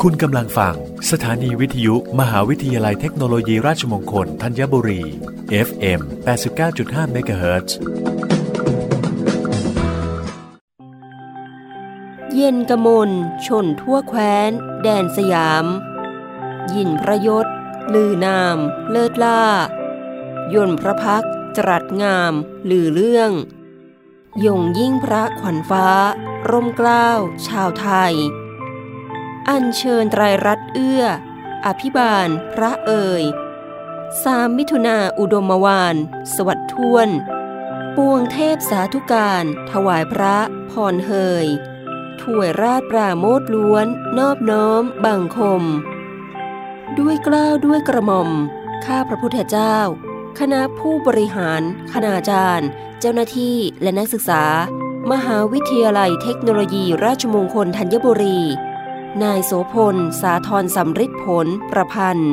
คุณกำลังฟัง สถานีวิทยุ มหาวิทยาลัยเทคโนโลยีราชมงคลธัญบุรี FM 89.5 MHz เย็นกมลชนทั่วแคว้น แดนสยาม ยินพระยศ ลือนาม เลิศล่า ยนพระพัก จรัสงาม ลือเรื่อง ยงยิ่งพระขวัญฟ้า ร่มเกล้า ชาวไทย อัญเชิญไตรรัตเอื้อ อภิบาล พระเอ่ยสามมิถุนาอุดมวานสวัสดทวน ปวงเทพสาธุการ ถวายพระพรเฮยถวยราชปราโมทล้วน นอบน้อม บังคม ด้วยกล้าวด้วยกระหม่อม ข้าพระพุทธเจ้า คณะผู้บริหาร คณาจารย์ เจ้าหน้าที่และนักศึกษา มหาวิทยาลัยเทคโนโลยีราชมงคลธัญบุรี นายโสพล สาธรสำริดผล ประพันธ์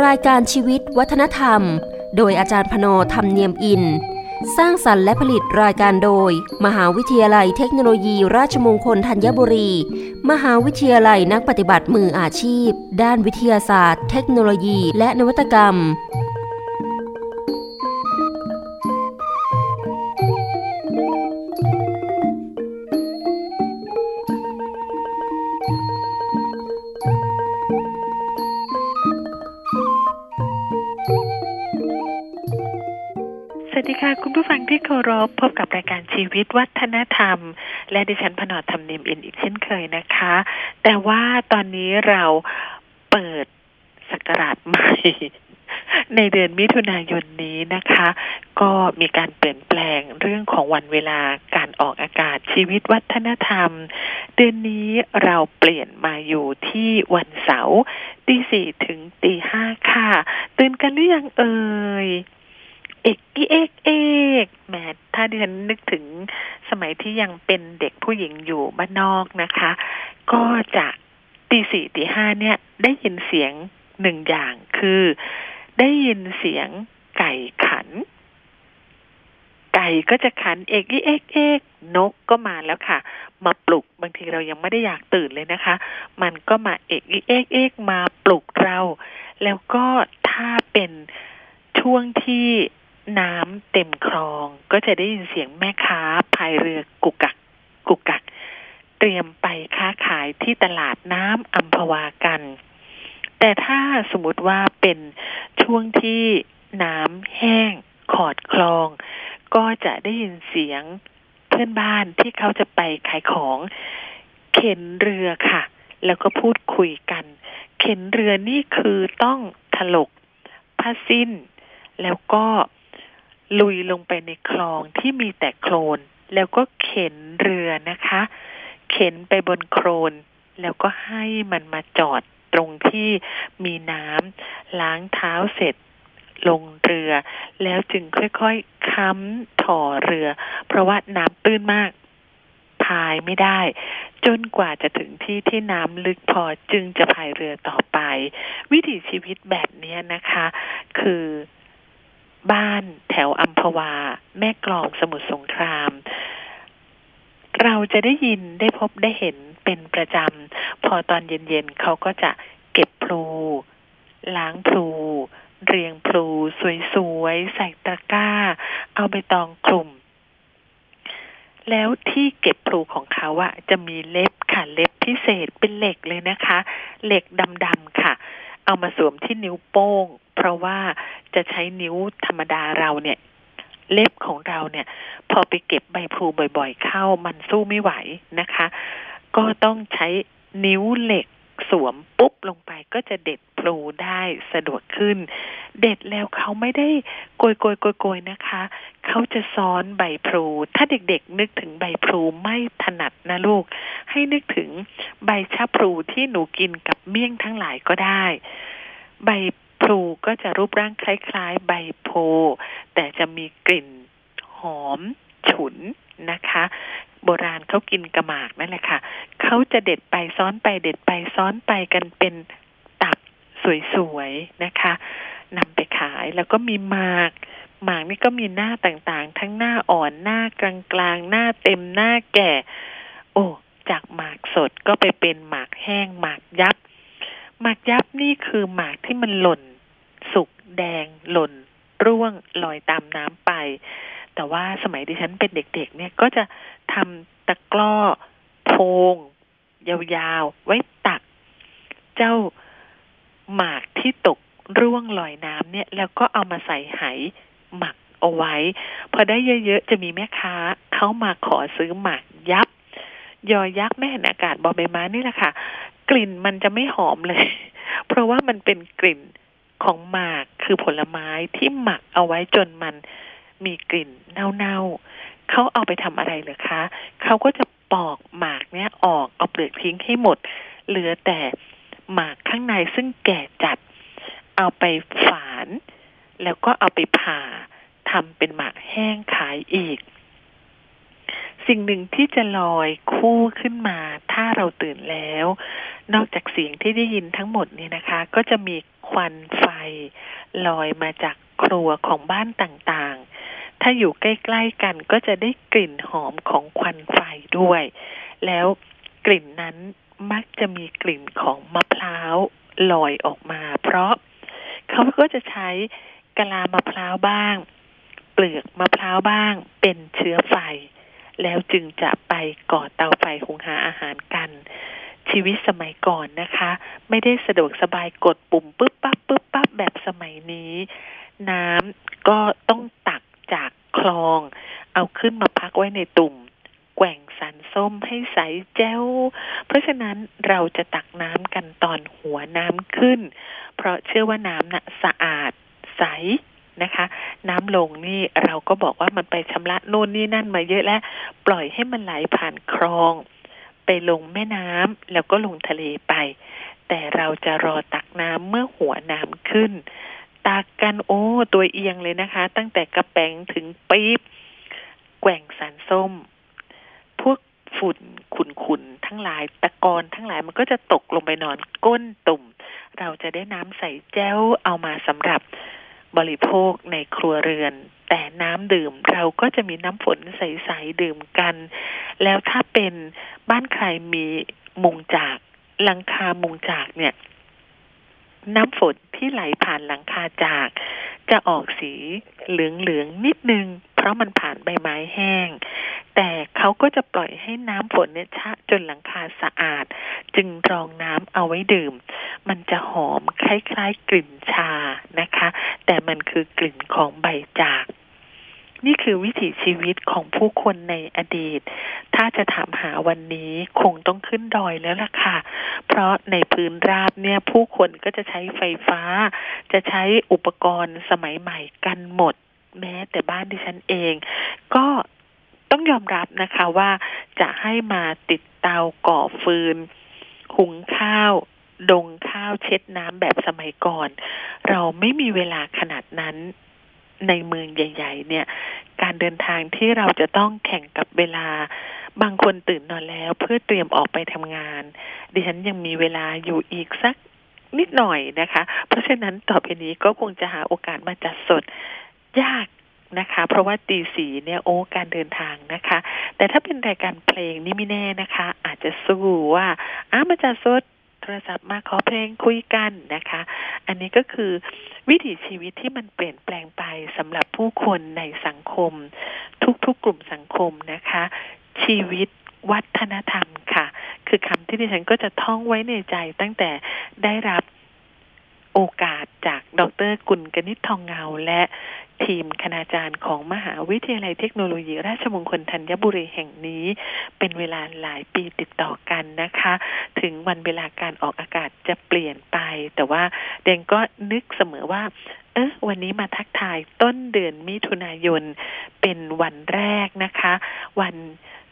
รายการชีวิตวัฒนธรรม โดยอาจารย์พนอธรรมเนียมอิน สร้างสรรค์และผลิตรายการโดย มหาวิทยาลัยเทคโนโลยีราชมงคลธัญบุรี มหาวิทยาลัยนักปฏิบัติมืออาชีพ ด้านวิทยาศาสตร์ เทคโนโลยี และนวัตกรรม ค่ะคุณผู้ฟังที่เคารพพบกับรายการชีวิตวัฒนธรรม และดิฉันพนอธรรมเนียมอินอีกเช่นเคยนะคะ แต่ว่าตอนนี้เราเปิดสักราชใหม่ในเดือนมิถุนายนนี้นะคะ ก็มีการเปลี่ยนแปลงเรื่องของวันเวลาการออกอากาศชีวิตวัฒนธรรม เดือนนี้เราเปลี่ยนมาอยู่ที่วันเสาร์ตีสี่ถึงตีห้าค่ะ ตื่นกันหรือยังเอ่ย เอกอีเอกเอกแหมถ้าดิฉันนึกถึงสมัยที่ยังเป็นเด็กผู้หญิงอยู่บ้านนอกนะคะ ก็จะตีสี่ตีห้าเนี่ยได้ยินเสียงหนึ่งอย่างคือ ได้ยินเสียงไก่ขัน ไก่ก็จะขันเอกอีเอกเอกนกก็มาแล้วค่ะ มาปลุกบางทีเรายังไม่ได้อยากตื่นเลยนะคะ มันก็มาเอกอีเอกเอกมาปลุกเรา แล้วก็ถ้าเป็นช่วงที่ น้ำเต็มคลอง ก็จะได้ยินเสียงแม่ค้าพายเรือกุกกัก กุกกัก เตรียมไปค้าขายที่ตลาดน้ำอัมพวากัน แต่ถ้าสมมติว่าเป็นช่วงที่น้ำแห้งขอดคลอง ก็จะได้ยินเสียงเพื่อนบ้านที่เขาจะไปขายของเข็นเรือค่ะ แล้วก็พูดคุยกัน เข็นเรือนี่คือต้องถลกผ้าสิ้น แล้วก็ ลุยลงไปในคลองที่มีแต่โคลน แล้วก็เข็นเรือนะคะ เข็นไปบนโคลน แล้วก็ให้มันมาจอดตรงที่มีน้ำล้างเท้าเสร็จลงเรือ แล้วจึงค่อยๆค้ำถ่อเรือ เพราะว่าน้ำตื้นมากพายไม่ได้ จนกว่าจะถึงที่ที่น้ำลึกพอจึงจะพายเรือต่อไป วิถีชีวิตแบบนี้นะคะ คือ บ้านแถวอัมพวา แม่กลองสมุทรสงคราม เราจะได้ยินได้พบได้เห็นเป็นประจำ พอตอนเย็นๆเขาก็จะเก็บพลู ล้างพลู เรียงพลูสวยๆ ใส่ตะกร้า เอาไปตองคลุม แล้วที่เก็บพลูของเขาอะจะมีเล็บค่ะเล็บพิเศษเป็นเหล็กเลยนะคะ เหล็กดำๆค่ะ เอามาสวมที่นิ้วโป้ง ราะว่าจะใช้นิ้วธรรมดาเราเนี่ย เล็บของเราเนี่ย พอไปเก็บใบพลูบ่อย ๆ เข้ามันสู้ไม่ไหวนะคะ ก็ต้องใช้นิ้วเหล็กสวมปุ๊บลงไปก็จะเด็ดพลูได้สะดวกขึ้น เด็ดแล้วเขาไม่ได้โกยโกยโกยโกยนะคะ เขาจะซ้อนใบพลู ถ้าเด็กๆ นึกถึงใบพลูไม่ถนัดนะลูก ให้นึกถึงใบชะพลูที่หนูกินกับเมี่ยงทั้งหลายก็ได้ ใบ พลูก็จะรูปร่างคล้ายๆ ใบโพ แต่จะมีกลิ่นหอมฉุนนะคะ โบราณเขากินกระหมากนั่นแหละค่ะเขาจะเด็ดไปซ้อนไปเด็ดไปซ้อนไปกันเป็นตับสวยๆนะคะนำไปขายแล้วก็มีหมาก หมากนี่ก็มีหน้าต่างๆ ทั้งหน้าอ่อนหน้ากลางๆ หน้าเต็มหน้าแก่ โอ้จากหมากสดก็ไปเป็นหมากแห้งหมากยับ หมากยับนี่คือหมากที่มันหล่น สุกแดง หล่น ร่วงลอยตามน้ำไป แต่ว่าสมัยดิฉันเป็นเด็กๆ เนี่ยก็จะทำตะกร้อโพง ยาวๆ ไว้ตัก เจ้าหมากที่ตกร่วงลอยน้ำเนี่ย แล้วก็เอามาใส่ไหหมักเอาไว้ พอได้เยอะๆ จะมีแม่ค้าเข้ามาขอซื้อหมากยับ ยอยักษ์แม่เห็นอากาศบอใบไม้นี่แหละค่ะ กลิ่นมันจะไม่หอมเลย เพราะว่ามันเป็นกลิ่น ของหมากคือผลไม้ที่หมักเอาไว้จนมันมีกลิ่นเน่าๆเขาเอาไปทำอะไรเหรอคะเขาก็จะปอกหมากเนี้ยออกเอาเปลือกทิ้งให้หมด เหลือแต่หมากข้างในซึ่งแก่จัด เอาไปฝาน แล้วก็เอาไปผ่าทำเป็นหมากแห้งขายอีก สิ่งหนึ่งที่จะลอยคู่ขึ้นมา ถ้าเราตื่นแล้ว นอกจากเสียงที่ได้ยินทั้งหมดนี่นะคะ ก็จะมี ควันไฟ ลอยมาจากครัวของบ้านต่างๆ ถ้าอยู่ใกล้ๆกันก็จะได้กลิ่นหอมของควันไฟด้วย แล้วกลิ่นนั้นมักจะมีกลิ่นของมะพร้าวลอยออกมา เพราะเขาก็จะใช้กะลามะพร้าวบ้าง เปลือกมะพร้าวบ้างเป็นเชื้อไฟ แล้วจึงจะไปก่อเตาไฟหุงหาอาหารกัน ชีวิตสมัยก่อนนะคะ ไม่ได้สะดวกสบายกดปุ่มปุ๊บปั๊บปุ๊บปั๊บแบบสมัยนี้ น้ำก็ต้องตักจากคลอง เอาขึ้นมาพักไว้ในตุ่มแกว่งสันส้มให้ใสแจ้ว เพราะฉะนั้นเราจะตักน้ำกันตอนหัวน้ำขึ้น เพราะเชื่อว่าน้ำนะ่ะสะอาดใสนะคะ น้ำลงนี่เราก็บอกว่ามันไปชำระโน่นนี่นั่นมาเยอะแล้ว ปล่อยให้มันไหลผ่านคลอง ไปลงแม่น้ำแล้วก็ลงทะเลไป แต่เราจะรอตักน้ำเมื่อหัวน้ำขึ้น ตักกันโอ้ตัวเอียงเลยนะคะ ตั้งแต่กระแปงถึงปี๊บแกว่งสารส้ม พวกฝุ่นขุนๆทั้งหลายตะกอนทั้งหลายมันก็จะตกลงไปนอนก้นตุ่ม เราจะได้น้ำใสแจ้วเอามาสำหรับ บริโภคในครัวเรือน แต่น้ำดื่มเราก็จะมีน้ำฝนใสๆดื่มกัน แล้วถ้าเป็นบ้านใครมีมุงจากหลังคามุงจากเนี่ย น้ำฝนที่ไหลผ่านหลังคาจาก จะออกสีเหลืองๆนิดนึง ราะมันผ่านใบไม้แห้ง แต่เขาก็จะปล่อยให้น้ำฝนเนี่ยชะจนหลังคาสะอาด จึงรองน้ำเอาไว้ดื่ม มันจะหอมคล้ายๆ กลิ่นชานะคะ แต่มันคือกลิ่นของใบจากนี่คือวิถีชีวิตของผู้คนในอดีต ถ้าจะถามหาวันนี้คงต้องขึ้นดอยแล้วล่ะค่ะ เพราะในพื้นราบเนี่ยผู้คนก็จะใช้ไฟฟ้า จะใช้อุปกรณ์สมัยใหม่กันหมด แม้แต่บ้านดิฉันเอง ก็ต้องยอมรับนะคะว่าจะให้มาติดเตาก่อฟืน หุงข้าวดงข้าวเช็ดน้ำแบบสมัยก่อน เราไม่มีเวลาขนาดนั้นในเมืองใหญ่ ๆ เนี่ย การเดินทางที่เราจะต้องแข่งกับเวลา บางคนตื่นนอนแล้วเพื่อเตรียมออกไปทำงาน ดิฉันยังมีเวลาอยู่อีกสักนิดหน่อยนะคะ เพราะฉะนั้นต่อไปนี้ก็คงจะหาโอกาสมาจัดสด ยากนะคะ เพราะว่าตีสีเนี่ยโอ้การเดินทางนะคะ แต่ถ้าเป็นรายการเพลงนี่ไม่แน่นะคะ อาจจะสู้ว่าอ้ามาจัดสดโทรศัพท์มาขอเพลงคุยกันนะคะ อันนี้ก็คือวิถีชีวิตที่มันเปลี่ยนแปลงไปสำหรับผู้คนในสังคม ทุกๆกลุ่มสังคมนะคะ ชีวิตวัฒนธรรมค่ะ คือคำที่ดิฉันก็จะท่องไว้ในใจตั้งแต่ได้รับ โอกาสจากดรกุลกนิษฐ์ทองเงา และทีมคณาจารย์ของมหาวิทยาลัยเทคโนโลยี ราชมงคลธัญบุรีแห่งนี้ เป็นเวลาหลายปีติดต่อกันนะคะ ถึงวันเวลาการออกอากาศจะเปลี่ยนไป แต่ว่าเดงก็นึกเสมอว่า เออวันนี้มาทักทายต้นเดือนมิถุนายน เป็นวันแรกนะคะ วัน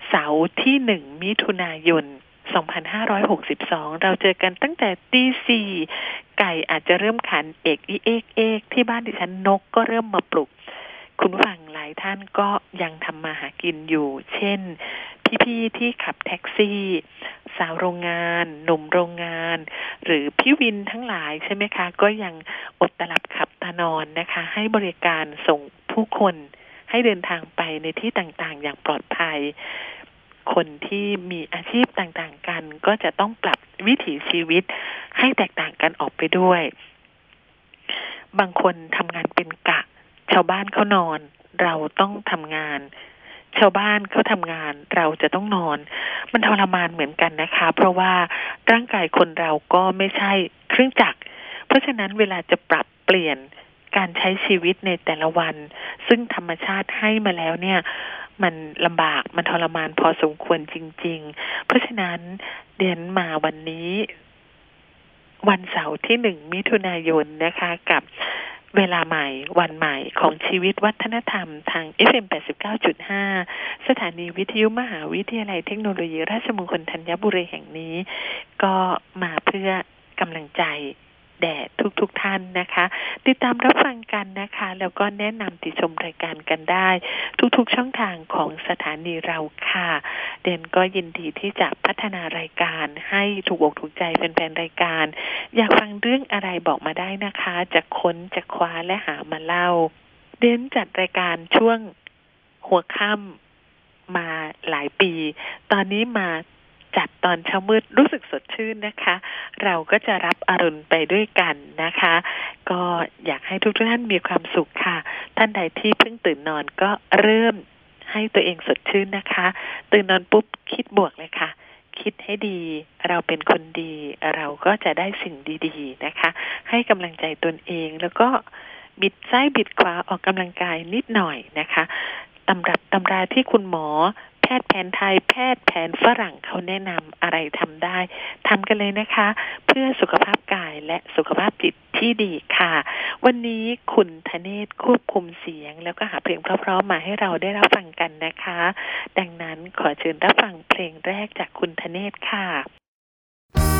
เสาร์ที่หนึ่งมิถุนายน2562 เราเจอกันตั้งแต่ตีสี่ ไก่อาจจะเริ่มขันเอกอีเอกเอกที่บ้านดิฉันนกก็เริ่มมาปลุก คุณฟังหลายท่านก็ยังทำมาหากินอยู่ เช่น พี่ๆที่ขับแท็กซี่ สาวโรงงาน หนุ่มโรงงาน หรือพี่วินทั้งหลายใช่ไหมคะ ก็ยังอดตลับขับตานอนนะคะ ให้บริการส่งผู้คนให้เดินทางไปในที่ต่างๆ อย่างปลอดภัย คนที่มีอาชีพต่างๆกัน ก็จะต้องปรับวิถีชีวิตให้แตกต่างกันออกไปด้วย บางคนทำงานเป็นกะ ชาวบ้านเขานอน เราต้องทำงาน ชาวบ้านเขาทำงานเราจะต้องนอน มันทรมานเหมือนกันนะคะ เพราะว่าร่างกายคนเราก็ไม่ใช่เครื่องจักร เพราะฉะนั้นเวลาจะปรับเปลี่ยนการใช้ชีวิตในแต่ละวัน ซึ่งธรรมชาติให้มาแล้วเนี่ย มันลำบากมันทรมานพอสมควรจริง ๆ เพราะฉะนั้นเดินมาวันนี้ วันเสาร์ที่หนึ่งมิถุนายนนะคะกับเวลาใหม่วันใหม่ของชีวิตวัฒนธรรมทาง FM 89.5 สถานีวิทยุมหาวิทยาลัยเทคโนโลยีราชมงคลธัญบุรีแห่งนี้ ก็มาเพื่อกำลังใจ แด่ทุกๆทท่านนะคะ ติดตามรับฟังกันนะคะ แล้วก็แนะนำติชมรายการกันได้ ทุกๆช่องทางของสถานีเราค่ะ เดนก็ยินดีที่จะพัฒนารายการให้ถูกอกถูกใจแฟนๆรายการ อยากฟังเรื่องอะไรบอกมาได้นะคะ จะค้นจะคว้าและหามาเล่า เดนจัดรายการช่วงหัวค่ำมาหลายปี ตอนนี้มา จัดตอนเช้ามืดรู้สึกสดชื่นนะคะ เราก็จะรับอรุณไปด้วยกันนะคะ ก็อยากให้ทุกท่านมีความสุขค่ะ ท่านใดที่เพิ่งตื่นนอนก็เริ่มให้ตัวเองสดชื่นนะคะ ตื่นนอนปุ๊บคิดบวกเลยค่ะ คิดให้ดี เราเป็นคนดี เราก็จะได้สิ่งดีๆนะคะ ให้กำลังใจตนเองแล้วก็บิดซ้ายบิดขวาออกกำลังกายนิดหน่อยนะคะตำรับตำราที่คุณหมอ ทย์แผนไทย แพทย์แผนฝรั่งเขาแนะนำอะไรทำได้ทำกันเลยนะคะ เพื่อสุขภาพกายและสุขภาพจิตที่ดีค่ะ วันนี้คุณธเนศควบคุมเสียง แล้วก็หาเพลงเพราะๆมาให้เราได้รับฟังกันนะคะ ดังนั้นขอเชิญรับฟังเพลงแรกจากคุณธเนศค่ะ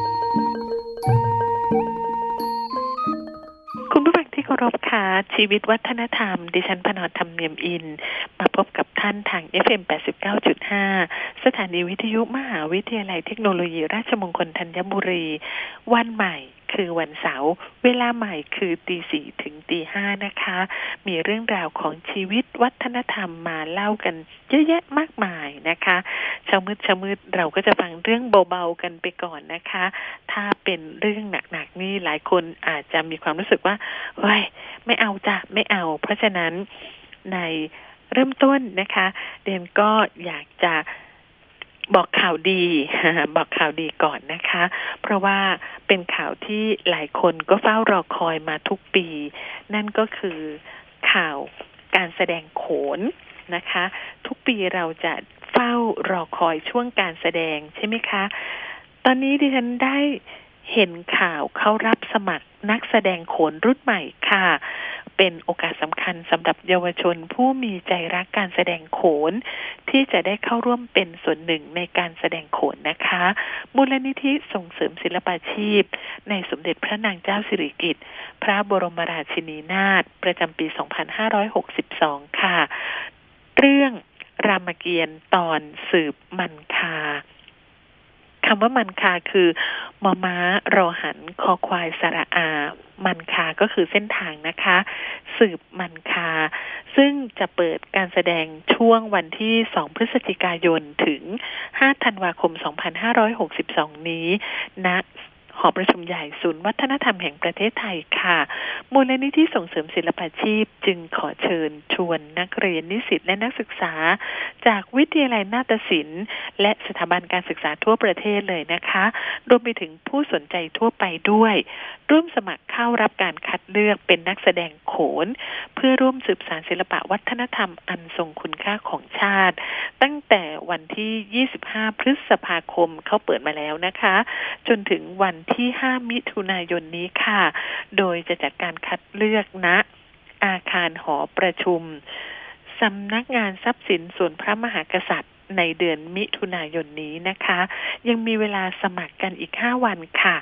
เคารพค่ะชีวิตวัฒนธรรม ดิฉันพนอธรรมเนียมอิน มาพบกับท่านทาง FM 89.5 สถานีวิทยุมหาวิทยาลัยเทคโนโลยีราชมงคลธัญบุรี วันใหม่ คือวันเสาร์เวลาใหม่คือตีสี่ถึงตีห้านะคะ มีเรื่องราวของชีวิตวัฒนธรรมมาเล่ากันเยอะแยะมากมายนะคะเช้ามืดเช้ามืดเราก็จะฟังเรื่องเบาๆกันไปก่อนนะคะ ถ้าเป็นเรื่องหนักๆนี่หลายคนอาจจะมีความรู้สึกว่าเฮ้ยไม่เอาจ้ะไม่เอา เพราะฉะนั้นในเริ่มต้นนะคะ เดนก็อยากจะ บอกข่าวดี บอกข่าวดีก่อนนะคะ เพราะว่าเป็นข่าวที่หลายคนก็เฝ้ารอคอยมาทุกปี นั่นก็คือข่าวการแสดงโขนนะคะ ทุกปีเราจะเฝ้ารอคอยช่วงการแสดงใช่ไหมคะ ตอนนี้ดิฉันได้เห็นข่าวเขารับสมัครนักแสดงโขนรุ่นใหม่ค่ะ เป็นโอกาสสำคัญสำหรับเยาวชนผู้มีใจรักการแสดงโขน ที่จะได้เข้าร่วมเป็นส่วนหนึ่งในการแสดงโขนนะคะ มูลนิธิส่งเสริมศิลปาชีพ ในสมเด็จพระนางเจ้าสิริกิติ์พระบรมราชินีนาถประจำปี 2562 ค่ะ เรื่องรามเกียรติ์ตอนสืบมันคา คำว่ามันคาคือมอม้ารอหันคอควายสระอา มันคาก็คือเส้นทางนะคะ สืบมันคา ซึ่งจะเปิดการแสดงช่วงวันที่ 2 พฤศจิกายนถึง 5 ธันวาคม 2562 นี้ณนะ หอประชุมใหญ่ศูนย์วัฒนธรรมแห่งประเทศไทยค่ะ มูลนิธิส่งเสริมศิลปาชีพ จึงขอเชิญชวนนักเรียนนิสิตและนักศึกษา จากวิทยาลัยนาฏศิลป์ และสถาบันการศึกษาทั่วประเทศเลยนะคะ รวมไปถึงผู้สนใจทั่วไปด้วย ร่วมสมัครเข้ารับการคัดเลือกเป็นนักแสดงโขน เพื่อร่วมสืบสานศิลปะวัฒนธรรมอันทรงคุณค่าของชาติ ตั้งแต่วันที่ 25 พฤษภาคมเขาเปิดมาแล้วนะคะ จนถึงวันที่ 5 มิถุนายนนี้ค่ะ โดยจะจัดการคัดเลือกณนะอาคารหอประชุมสำนักงานทรัพย์สินส่วนพระมหากษัตริย์ในเดือนมิถุนายนนี้นะคะ ยังมีเวลาสมัครกันอีก 5 วันค่ะ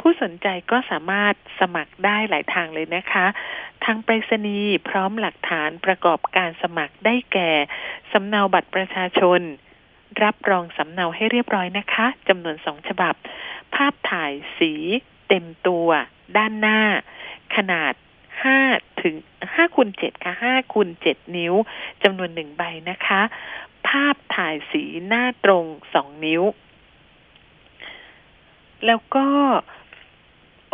ผู้สนใจก็สามารถสมัครได้หลายทางเลยนะคะ ทางไปรษณีย์พร้อมหลักฐานประกอบการสมัครได้แก่สำเนาบัตรประชาชน รับรองสำเนาให้เรียบร้อยนะคะจำนวนสองฉบับ ภาพถ่ายสีเต็มตัวด้านหน้า ขนาดห้าถึงห้าคูณเจ็ดค่ะห้าคูณเจ็ดนิ้วจำนวนหนึ่งใบนะคะ ภาพถ่ายสีหน้าตรงสองนิ้ว แล้วก็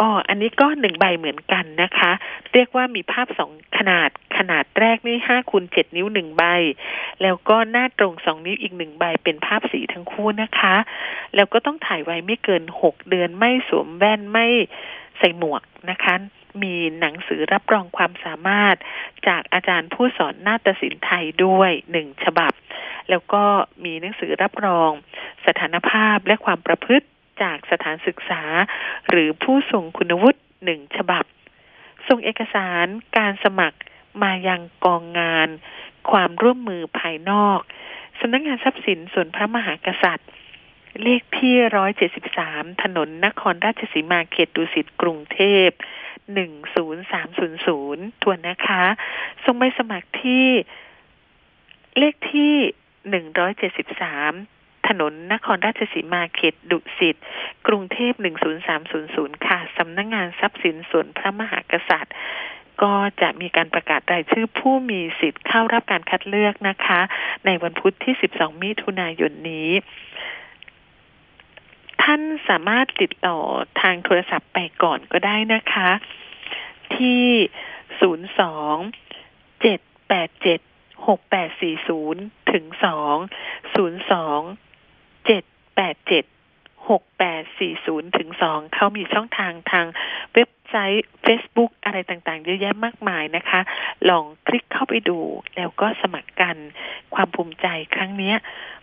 อ๋ออันนี้ก็หนึ่งใบเหมือนกันนะคะ เรียกว่ามีภาพสองขนาดขนาดแรกนี่ห้าคูณเจ็ดนิ้วหนึ่งใบ แล้วก็หน้าตรงสองนิ้วอีกหนึ่งใบเป็นภาพสีทั้งคู่นะคะ แล้วก็ต้องถ่ายไว้ไม่เกินหกเดือนไม่สวมแว่นไม่ใส่หมวกนะคะมีหนังสือรับรองความสามารถ จากอาจารย์ผู้สอนนาฏศิลป์ไทยด้วยหนึ่งฉบับ แล้วก็มีหนังสือรับรองสถานภาพและความประพฤติ จากสถานศึกษา หรือผู้ทรงคุณวุฒิหนึ่งฉบับ ส่งเอกสารการสมัครมายังกองงาน ความร่วมมือภายนอกสำนักงงานทรัพย์สินส่วนพระมหากษัตริย์ เลขที่ร้อยเจ็ดสิบสามถนนนครราชสีมาเขตดุสิตกรุงเทพหนึ่งศูนย์สามศูนย์ศูนย์ทวนนะคะส่งใบสมัครที่เลขที่หนึ่งร้อยเจ็ดสิบสาม ถนนนครราชสีมาเขตดุสิตกรุงเทพ 10300 ค่ะ สำนักงงานทรัพย์สินส่วนพระมหากษัตริย์ก็จะมีการประกาศรายชื่อผู้มีสิทธิ์เข้ารับการคัดเลือกนะคะ ในวันพุธที่ 12 มิถุนายนนี้ ท่านสามารถติดต่อทางโทรศัพท์ไปก่อนก็ได้นะคะ ที่ 02 787 6840 ถึง 2 02 เจ็ดแปดเจ็ดหกแปดสี่ศูนย์ถึงสองเขามีช่องทางทางเว็บไซต์ Facebook อะไรต่างๆ เยอะแยะมากมายนะคะ ลองคลิกเข้าไปดูแล้วก็สมัครกันความภูมิใจครั้งนี้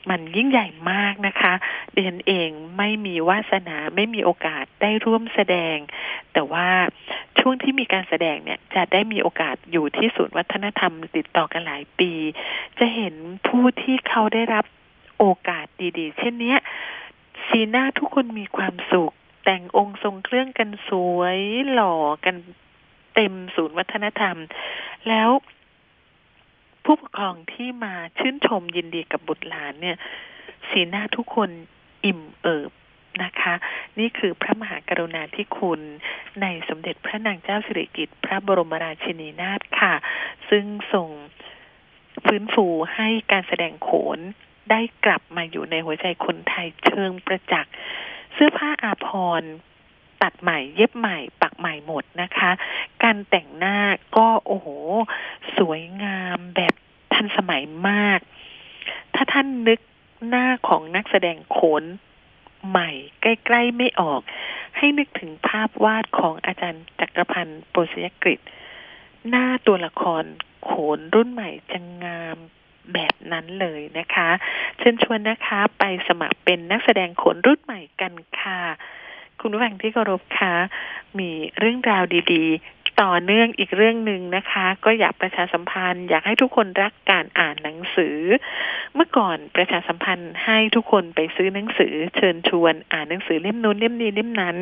มันยิ่งใหญ่มากนะคะเดนเองไม่มีวาสนาไม่มีโอกาสได้ร่วมแสดง แต่ว่าช่วงที่มีการแสดงเนี่ยจะได้มีโอกาสอยู่ที่ศูนย์วัฒนธรรมติดต่อกันหลายปี จะเห็นผู้ที่เขาได้รับ โอกาสดีๆ เช่นนี้ยสีหน้าทุกคนมีความสุข แต่งองค์ทรงเครื่องกันสวยหล่อกันเต็มศูนย์วัฒนธรรม แล้วผู้ปกครองที่มาชื่นชมยินดีกับบุตรหลานเนี่ย สีหน้าทุกคนอิ่มเอิบนะคะ นี่คือพระมหากรุณาธิคุณในสมเด็จพระนางเจ้าสิริกิติ์พระบรมราชินีนาถค่ะ ซึ่งส่งฟื้นฟูให้การแสดงโขน ได้กลับมาอยู่ในหัวใจคนไทยเชิงประจักษ์เสื้อผ้าอาภรณ์ตัดใหม่เย็บใหม่ปักใหม่หมดนะคะ การแต่งหน้าก็โอ้โห สวยงามแบบทันสมัยมาก ถ้าท่านนึกหน้าของนักแสดงโขนใหม่ ใกล้ ๆ ไม่ออก ให้นึกถึงภาพวาดของอาจารย์จักรพันธ์โปรศยกฤษ หน้าตัวละครโขนรุ่นใหม่จะงาม แบบนั้นเลยนะคะ เชิญชวนนะคะไปสมัครเป็นนักแสดงโขนรุ่นใหม่กันค่ะ คุณผู้ฟังที่เคารพคะมีเรื่องราวดี ต่อเนื่องอีกเรื่องหนึ่งนะคะ ก็อยากประชาสัมพันธ์ อยากให้ทุกคนรักการอ่านหนังสือ เมื่อก่อนประชาสัมพันธ์ให้ทุกคนไปซื้อหนังสือ เชิญชวนอ่านหนังสือเล่มนู้นเล่มนี้เล่มนั้น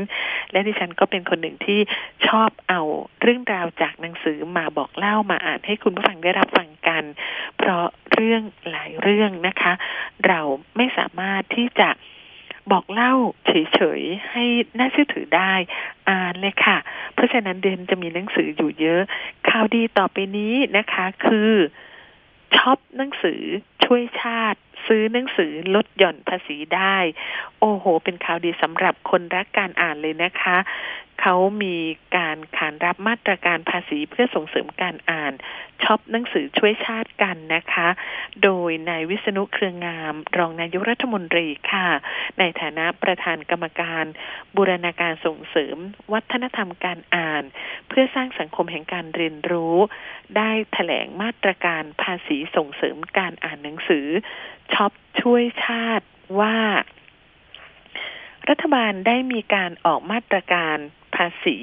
และดิฉันก็เป็นคนหนึ่งที่ชอบเอาเรื่องราวจากหนังสือมาบอกเล่ามาอ่านให้คุณผู้ฟังได้รับฟังกัน เพราะเรื่องหลายเรื่องนะคะ เราไม่สามารถที่จะ บอกเล่าเฉยๆให้น่าเชื่อถือได้อ่านเลยค่ะ เพราะฉะนั้นเดือนจะมีหนังสืออยู่เยอะ ข่าวดีต่อไปนี้นะคะ คือช็อปหนังสือช่วยชาติ ซื้อหนังสือลดหย่อนภาษีได้ โอ้โห เป็นข่าวดีสำหรับคนรักการอ่านเลยนะคะ เขามีการขานรับมาตรการภาษีเพื่อส่งเสริมการอ่านช็อปหนังสือช่วยชาติกันนะคะ โดยนายวิษณุเครืองาม รองนายกรัฐมนตรีค่ะ ในฐานะประธานกรรมการบูรณาการส่งเสริม วัฒนธรรมการอ่าน เพื่อสร้างสังคมแห่งการเรียนรู้ ได้แถลงมาตรการภาษีส่งเสริมการอ่านหนังสือช็อปช่วยชาติว่ารัฐบาลได้มีการออกมาตรการ ภาษี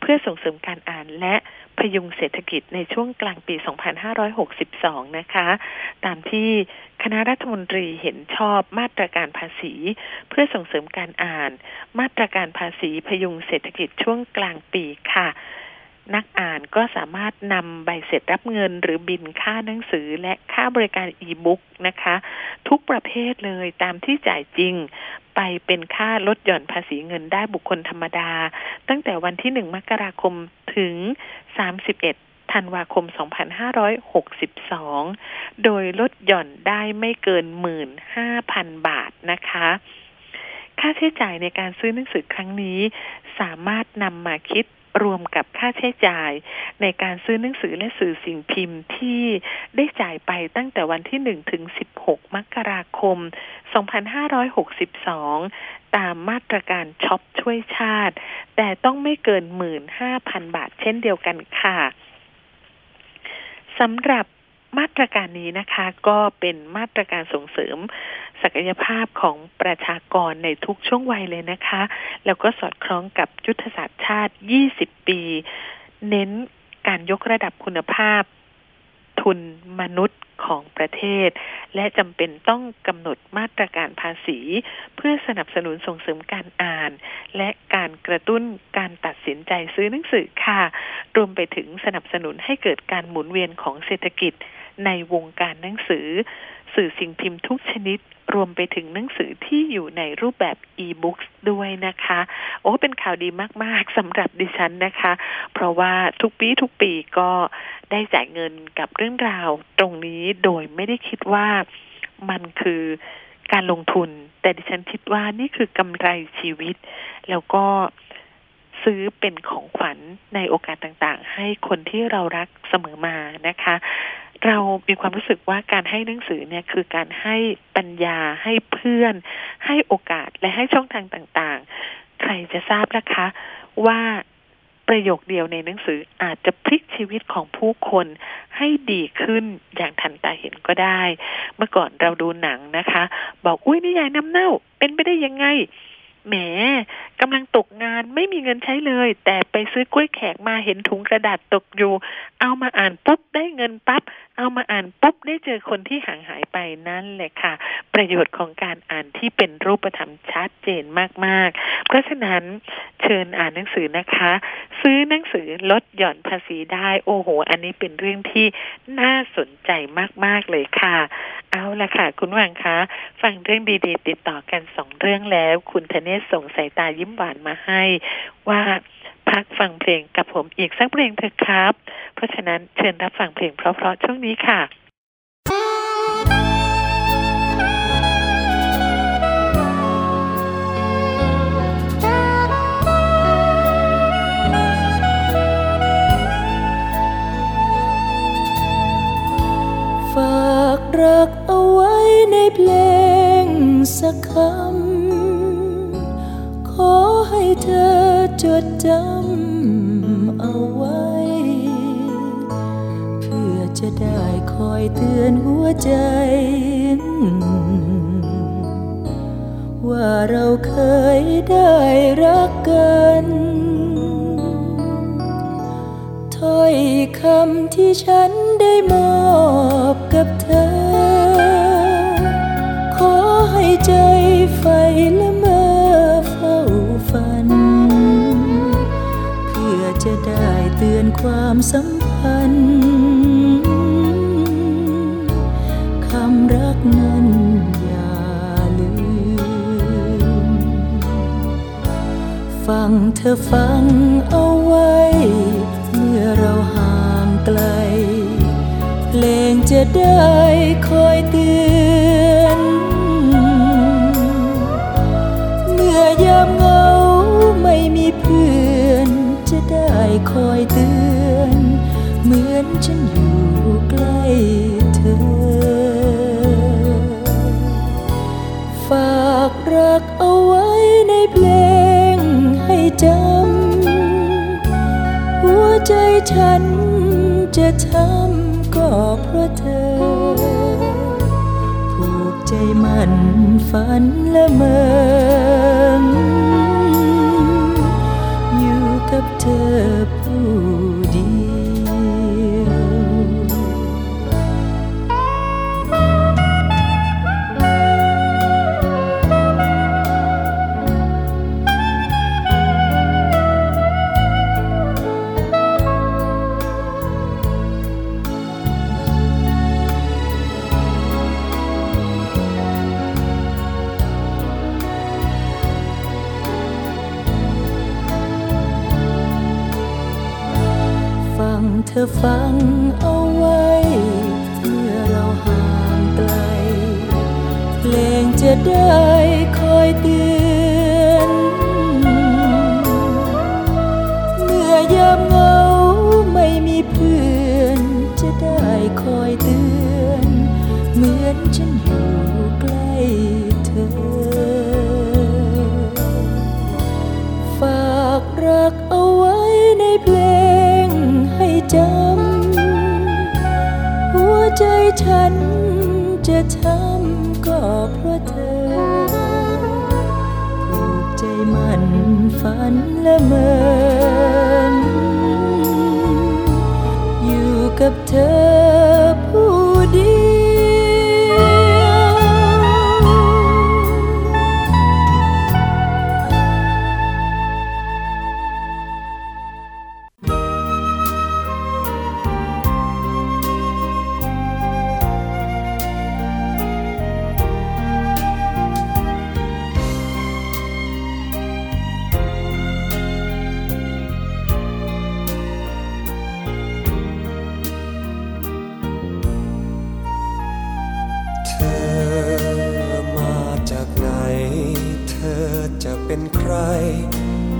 เพื่อส่งเสริมการอ่านและพยุงเศรษฐกิจในช่วงกลางปี 2562 นะคะ ตามที่คณะรัฐมนตรีเห็นชอบมาตรการภาษี เพื่อส่งเสริมการอ่าน มาตรการภาษีพยุงเศรษฐกิจช่วงกลางปีค่ะ นักอ่านก็สามารถนำใบเสร็จรับเงิน หรือบิลค่าหนังสือและค่าบริการอีบุ๊กนะคะ ทุกประเภทเลยตามที่จ่ายจริง ไปเป็นค่าลดหย่อนภาษีเงินได้บุคคลธรรมดา ตั้งแต่วันที่หนึ่งมกราคมถึงสามสิบเอ็ดธันวาคม 2562 โดยลดหย่อนได้ไม่เกินหมื่นห้าพันบาทนะคะ ค่าใช้จ่ายในการซื้อหนังสือครั้งนี้ สามารถนำมาคิด รวมกับค่าใช้จ่าย ในการซื้อหนังสือและสื่อสิ่งพิมพ์ที่ได้จ่ายไปตั้งแต่วันที่ 1 ถึง 16 มกราคม 2562 ตามมาตรการช็อปช่วยชาติ แต่ต้องไม่เกิน 15,000 บาทเช่นเดียวกันค่ะสำหรับ มาตรการนี้นะคะ ก็เป็นมาตรการส่งเสริมศักยภาพของประชากรในทุกช่วงวัยเลยนะคะ แล้วก็สอดคล้องกับยุทธศาสตร์ชาติ 20 ปี เน้นการยกระดับคุณภาพทุนมนุษย์ของประเทศ และจำเป็นต้องกำหนดมาตรการภาษี เพื่อสนับสนุนส่งเสริมการอ่าน และการกระตุ้นการตัดสินใจซื้อหนังสือค่ะ รวมไปถึงสนับสนุนให้เกิดการหมุนเวียนของเศรษฐกิจ ในวงการหนังสือ สื่อสิ่งพิมพ์ทุกชนิดรวมไปถึงหนังสือที่อยู่ในรูปแบบอีบุ๊กด้วยนะคะ โอ้เป็นข่าวดีมาก ๆสำหรับดิฉันนะคะ เพราะว่าทุกปีทุกปีก็ได้จ่ายเงินกับเรื่องราวตรงนี้โดยไม่ได้คิดว่ามันคือการลงทุน แต่ดิฉันคิดว่านี่คือกำไรชีวิต แล้วก็ ซื้อเป็นของขวัญในโอกาสต่างๆ ให้คนที่เรารักเสมอมานะคะ เรามีความรู้สึกว่าการให้หนังสือเนี่ยคือการให้ปัญญาให้เพื่อน ให้โอกาสและให้ช่องทางต่างๆ ใครจะทราบนะคะ ว่าประโยคเดียวในหนังสืออาจจะพลิกชีวิตของผู้คนให้ดีขึ้นอย่างทันตาเห็นก็ได้ เมื่อก่อนเราดูหนังนะคะ บอกอุ้ยนิยายน้ำเน่า เป็นไปได้ยังไง แหมกำลังตกงานไม่มีเงินใช้เลย แต่ไปซื้อกล้วยแขกมาเห็นถุงกระดาษตกอยู่ เอามาอ่านปุ๊บได้เงินปับ๊บเอามาอ่านปุ๊บได้เจอคนที่ห่างหายไปนั่นแหละค่ะ ประโยชน์ของการอ่านที่เป็นรูปธรรมชัดเจนมากๆ เพราะฉะนั้นเชิญอ่านหนังสือนะคะ ซื้อหนังสือลดหย่อนภาษีได้โอ้โห อันนี้เป็นเรื่องที่น่าสนใจมากๆเลยค่ะ เอาละค่ะ คุณวังคะ ฟังเรื่องดีๆ ติดต่อกันสองเรื่องแล้ว คุณธเนศส่งสายตายิ้มหวานมาให้ว่าพักฟังเพลงกับผมอีกสักเพลงเถอะครับ เพราะฉะนั้นเชิญรับฟังเพลงเพราะๆช่วงนี้ค่ะฝากรักเอาไว้ในเพลงสักคำ ให้เธอจดจำเอาไว้ เพื่อจะได้คอยเตือนหัวใจ ว่าเราเคยได้รักกันถ้อยคำที่ฉันได้มอบกับเธอ ขอให้ใจไฟละ ความสัมพันธ์คำรักนั้นอย่าลืม ฟังเธอฟังเอาไว้ เมื่อเราห่างไกล เพลงจะได้คอยเตือน เมื่อยามเงาไม่มีเพื่อนจะได้คอยเตือน มือนฉันอยู่ใกล้เธอ ฝากรักเอาไว้ในเพลงให้จำ หัวใจฉันจะช้ำก็เพราะเธอ ผูกใจมันฝันละเมอ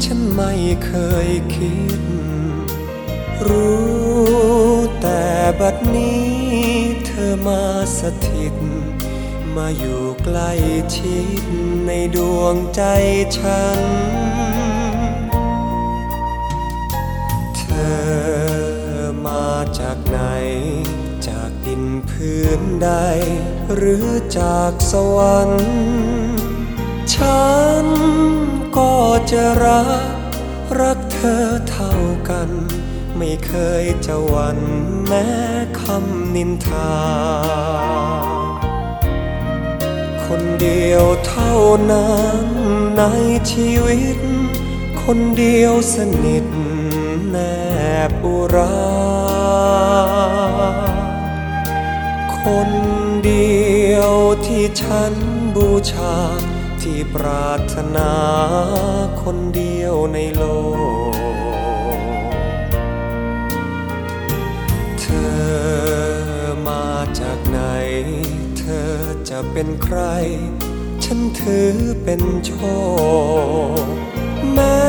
ฉันไม่เคยคิด รู้แต่บัดนี้เธอมาสถิต มาอยู่ใกล้ชิดในดวงใจฉัน เธอมาจากไหน จากดินพื้นใด หรือจากสวรรค์ฉัน ก็จะรัก รักเธอเท่ากัน ไม่เคยจะหวั่นแม้คำนินทา คนเดียวเท่านั้นในชีวิต คนเดียวสนิทแนบอุรา คนเดียวที่ฉันบูชา ปรารถนาคนเดียวในโลก เธอมาจากไหน เธอจะเป็นใคร ฉันถือเป็นโชค แม้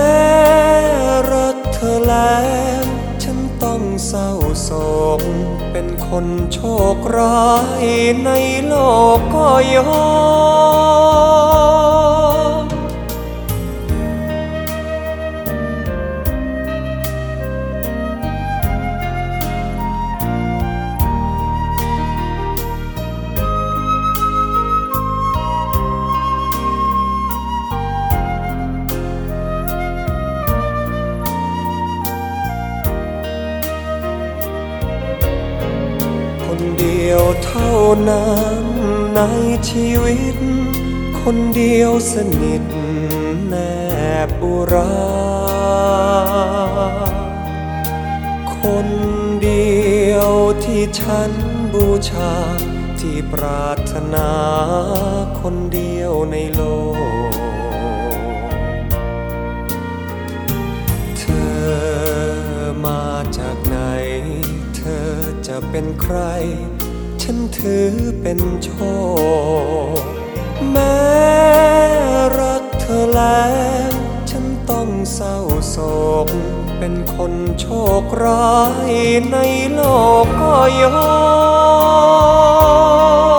รักเธอแล้วฉันต้องเศร้าโศกเป็นคนโชคร้ายในโลกก็ยอม นั้นในชีวิต คนเดียวสนิทแนบอุรา คนเดียวที่ฉันบูชา ที่ปรารถนาคนเดียวในโลก เธอมาจากไหน เธอจะเป็นใคร ถือเป็นโชค แม้รักเธอแล้ว ฉันต้องเศร้าโศก เป็นคนโชคร้ายในโลกก็ยอม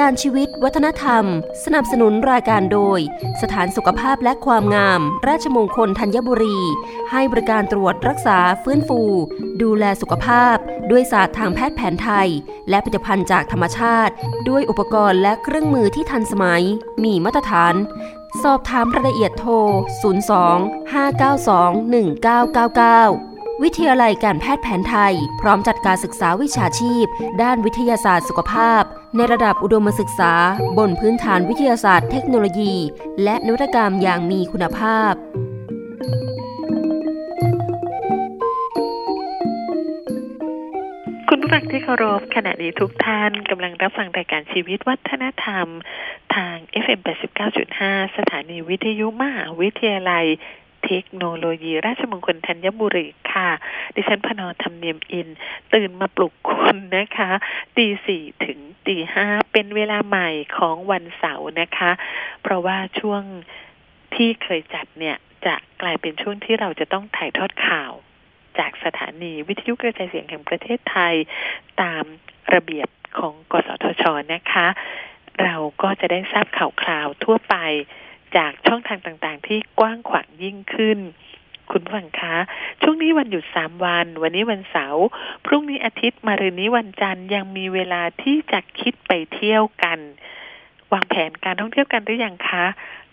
การชีวิต วัฒนธรรม สนับสนุนรายการโดย สถานสุขภาพและความงาม ราชมงคลธัญบุรี ให้บริการตรวจรักษาฟื้นฟู ดูแลสุขภาพ ด้วยศาสตร์ทางแพทย์แผนไทย และผลิตภัณฑ์จากธรรมชาติ ด้วยอุปกรณ์และเครื่องมือที่ทันสมัย มีมาตรฐาน สอบถามรายละเอียดโทร 02 592 1999 วิทยาลัยการแพทย์แผนไทย พร้อมจัดการศึกษาวิชาชีพ ด้านวิทยาศาสตร์สุขภาพ ในระดับอุดมศึกษา บนพื้นฐานวิทยาศาสตร์เทคโนโลยี และนวัตกรรมอย่างมีคุณภาพ คุณผู้ฟังที่เคารพขณะนี้ทุกท่านกำลังรับฟังรายการชีวิตวัฒนธรรม ทาง FM 89.5 สถานีวิทยุมหาวิทยาลัย เทคโนโลยี ราชมงคลธัญบุรีค่ะ ดิฉันพนอธรรมเนียมอิน ตื่นมาปลุกคุณนะคะตีสี่ถึงตีห้าเป็นเวลาใหม่ของวันเสาร์นะคะ เพราะว่าช่วงที่เคยจัดเนี่ยจะกลายเป็นช่วงที่เราจะต้องถ่ายทอดข่าว จากสถานีวิทยุกระจายเสียงแห่งประเทศไทย ตามระเบียบของกสทชนะคะ เราก็จะได้ทราบข่าวคราวทั่วไป จากช่องทางต่างๆ ที่กว้างขวางยิ่งขึ้น คุณผู้ฟังคะ ช่วงนี้วันหยุดสามวัน วันนี้วันเสาร์พรุ่งนี้อาทิตย์มารืนนี้วันจันทร์ยังมีเวลาที่จะคิดไปเที่ยวกัน วางแผนการท่องเที่ยวกันหรือยังคะ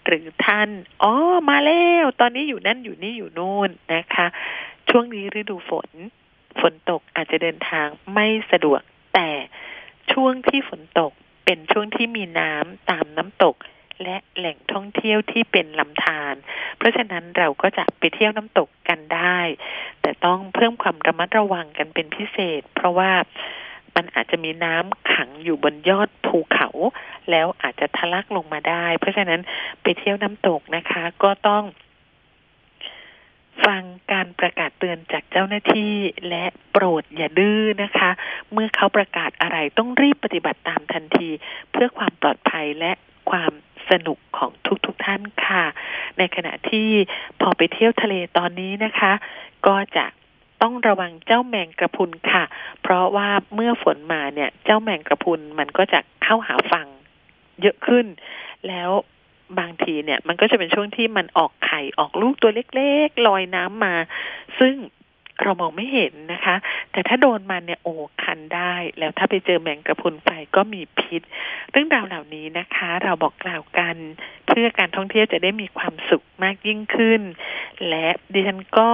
หรือท่านอ๋อมาแล้ว ตอนนี้อยู่นั่นอยู่นี่อยู่นู่นนะคะ ช่วงนี้ฤดูฝน ฝนตกอาจจะเดินทางไม่สะดวกแต่ช่วงที่ฝนตกเป็นช่วงที่มีน้ำตามน้ำตก และแหล่งท่องเที่ยวที่เป็นลำธาร เพราะฉะนั้นเราก็จะไปเที่ยวน้ำตกกันได้ แต่ต้องเพิ่มความระมัดระวังกันเป็นพิเศษ เพราะว่ามันอาจจะมีน้ำขังอยู่บนยอดภูเขา แล้วอาจจะทะลักลงมาได้ เพราะฉะนั้นไปเที่ยวน้ำตกนะคะ ก็ต้องฟังการประกาศเตือนจากเจ้าหน้าที่และโปรดอย่าดื้อนะคะ เมื่อเขาประกาศอะไรต้องรีบปฏิบัติตามทันที เพื่อความปลอดภัยและความ สนุกของทุกๆทท่านค่ะ ในขณะที่พอไปเที่ยวทะเลตอนนี้นะคะ ก็จะต้องระวังเจ้าแมงกระพุนค่ะ เพราะว่าเมื่อฝนมาเนี่ยเจ้าแมงกระพุนมันก็จะเข้าหาฝั่งเยอะขึ้น แล้วบางทีเนี่ย มันก็จะเป็นช่วงที่มันออกไข่ออกลูกตัวเล็กๆลอยน้ำมา ซึ่ง เรามองไม่เห็นนะคะ แต่ถ้าโดนมันเนี่ยโอ้คันได้ แล้วถ้าไปเจอแมงกระพุนไฟก็มีพิษ เรื่องราวเหล่านี้นะคะ เราบอกกล่าวกัน เพื่อการท่องเที่ยวจะได้มีความสุขมากยิ่งขึ้น และดิฉันก็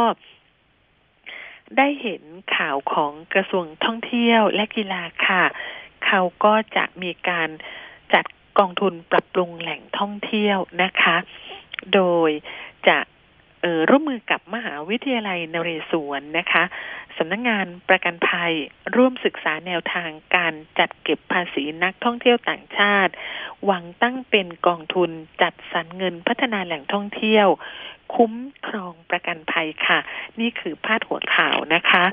ได้เห็นข่าวของกระทรวงท่องเที่ยวและกีฬาค่ะ เขาก็จะมีการจัดกองทุนปรับปรุงแหล่งท่องเที่ยวนะคะ โดยจะ ร่วมมือกับมหาวิทยาลัยนเรศวรนะคะสำนักงงานประกันภัยร่วมศึกษาแนวทางการจัดเก็บภาษีนักท่องเที่ยวต่างชาติ หวังตั้งเป็นกองทุนจัดสรรเงินพัฒนาแหล่งท่องเที่ยว คุ้มครองประกันภัยค่ะ นี่คือพาดหัวข่าวนะคะ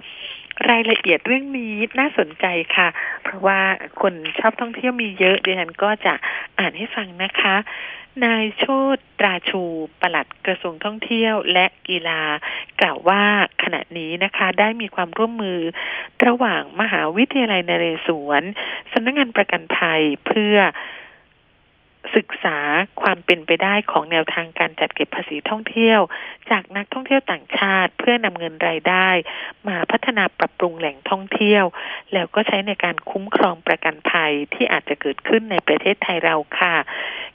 รายละเอียดเรื่องนี้น่าสนใจค่ะ เพราะว่าคนชอบท่องเที่ยวมีเยอะดิฉันก็จะอ่านให้ฟังนะคะ นายโชตตราชู ปลัดกระทรวงท่องเที่ยวและกีฬา กล่าวว่าขณะนี้นะคะได้มีความร่วมมือ ระหว่างมหาวิทยาลัยนเรศวรสำนักงงานประกันภัยเพื่อ ศึกษาความเป็นไปได้ของแนวทางการจัดเก็บภาษีท่องเที่ยว จากนักท่องเที่ยวต่างชาติ เพื่อนำเงินรายได้ มาพัฒนาปรับปรุงแหล่งท่องเที่ยว แล้วก็ใช้ในการคุ้มครองประกันภัยที่อาจจะเกิดขึ้นในประเทศไทยเราค่ะ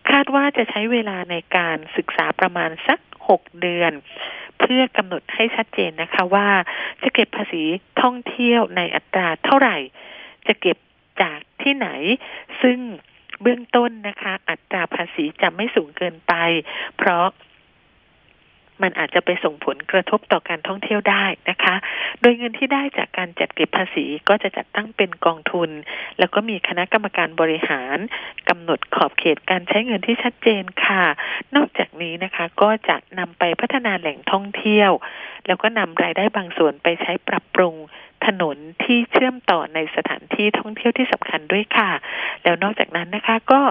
คาดว่าจะใช้เวลาในการศึกษาประมาณสักหกเดือน เพื่อกำหนดให้ชัดเจนนะคะว่าจะเก็บภาษีท่องเที่ยวในอัตราเท่าไหร่ จะเก็บจากที่ไหน ซึ่ง เบื้องต้นนะคะ อัตราภาษีจะไม่สูงเกินไป เพราะมันอาจจะไปส่งผลกระทบต่อการท่องเที่ยวได้นะคะ โดยเงินที่ได้จากการจัดเก็บภาษีก็จะจัดตั้งเป็นกองทุน แล้วก็มีคณะกรรมการบริหารกำหนดขอบเขตการใช้เงินที่ชัดเจนค่ะ นอกจากนี้นะคะก็จะนำไปพัฒนาแหล่งท่องเที่ยว แล้วก็นำรายได้บางส่วนไปใช้ปรับปรุง ถนนที่เชื่อมต่อในสถานที่ท่องเที่ยวที่สำคัญด้วยค่ะ แล้วนอกจากนั้นนะคะก็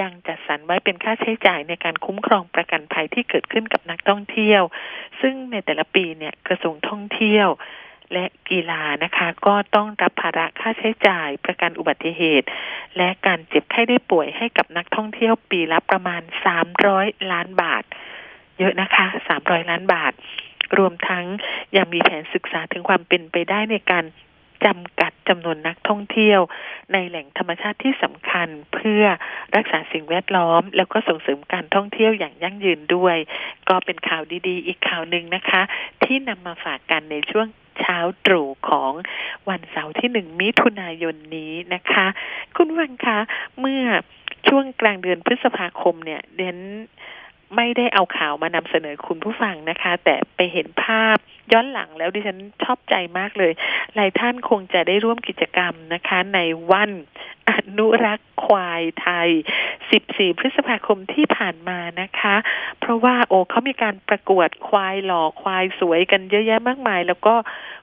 ยังจัดสรรไว้เป็นค่าใช้จ่ายในการคุ้มครองประกันภัยที่เกิดขึ้นกับนักท่องเที่ยว ซึ่งในแต่ละปีเนี่ยกระทรวงท่องเที่ยวและกีฬานะคะ ก็ต้องรับภาระค่าใช้จ่ายประกันอุบัติเหตุ และการเจ็บไข้ได้ป่วยให้กับนักท่องเที่ยวปีละประมาณสามร้อยล้านบาท เยอะนะคะสามร้อยล้านบาท รวมทั้งยังมีแผนศึกษาถึงความเป็นไปได้ในการจำกัดจำนวนนักท่องเที่ยว ในแหล่งธรรมชาติที่สำคัญเพื่อรักษาสิ่งแวดล้อม แล้วก็ส่งเสริมการท่องเที่ยวอย่างยั่งยืนด้วย ก็เป็นข่าวดีๆ อีกข่าวหนึ่งนะคะ ที่นำมาฝากกันในช่วงเช้าตรู่ของวันเสาร์ที่หนึ่งมิถุนายนนี้นะคะ คุณวังคะ เมื่อช่วงกลางเดือนพฤษภาคมเนี่ยเดน ไม่ได้เอาข่าวมานำเสนอคุณผู้ฟังนะคะ แต่ไปเห็นภาพย้อนหลังแล้วดิฉันชอบใจมากเลยหลายท่านคงจะได้ร่วมกิจกรรมนะคะ ในวันอนุรักษ์ควายไทย 14 พฤษภาคมที่ผ่านมานะคะ เพราะว่าโอ้เขามีการประกวดควายหล่อควายสวยกันเยอะแยะมากมาย แล้วก็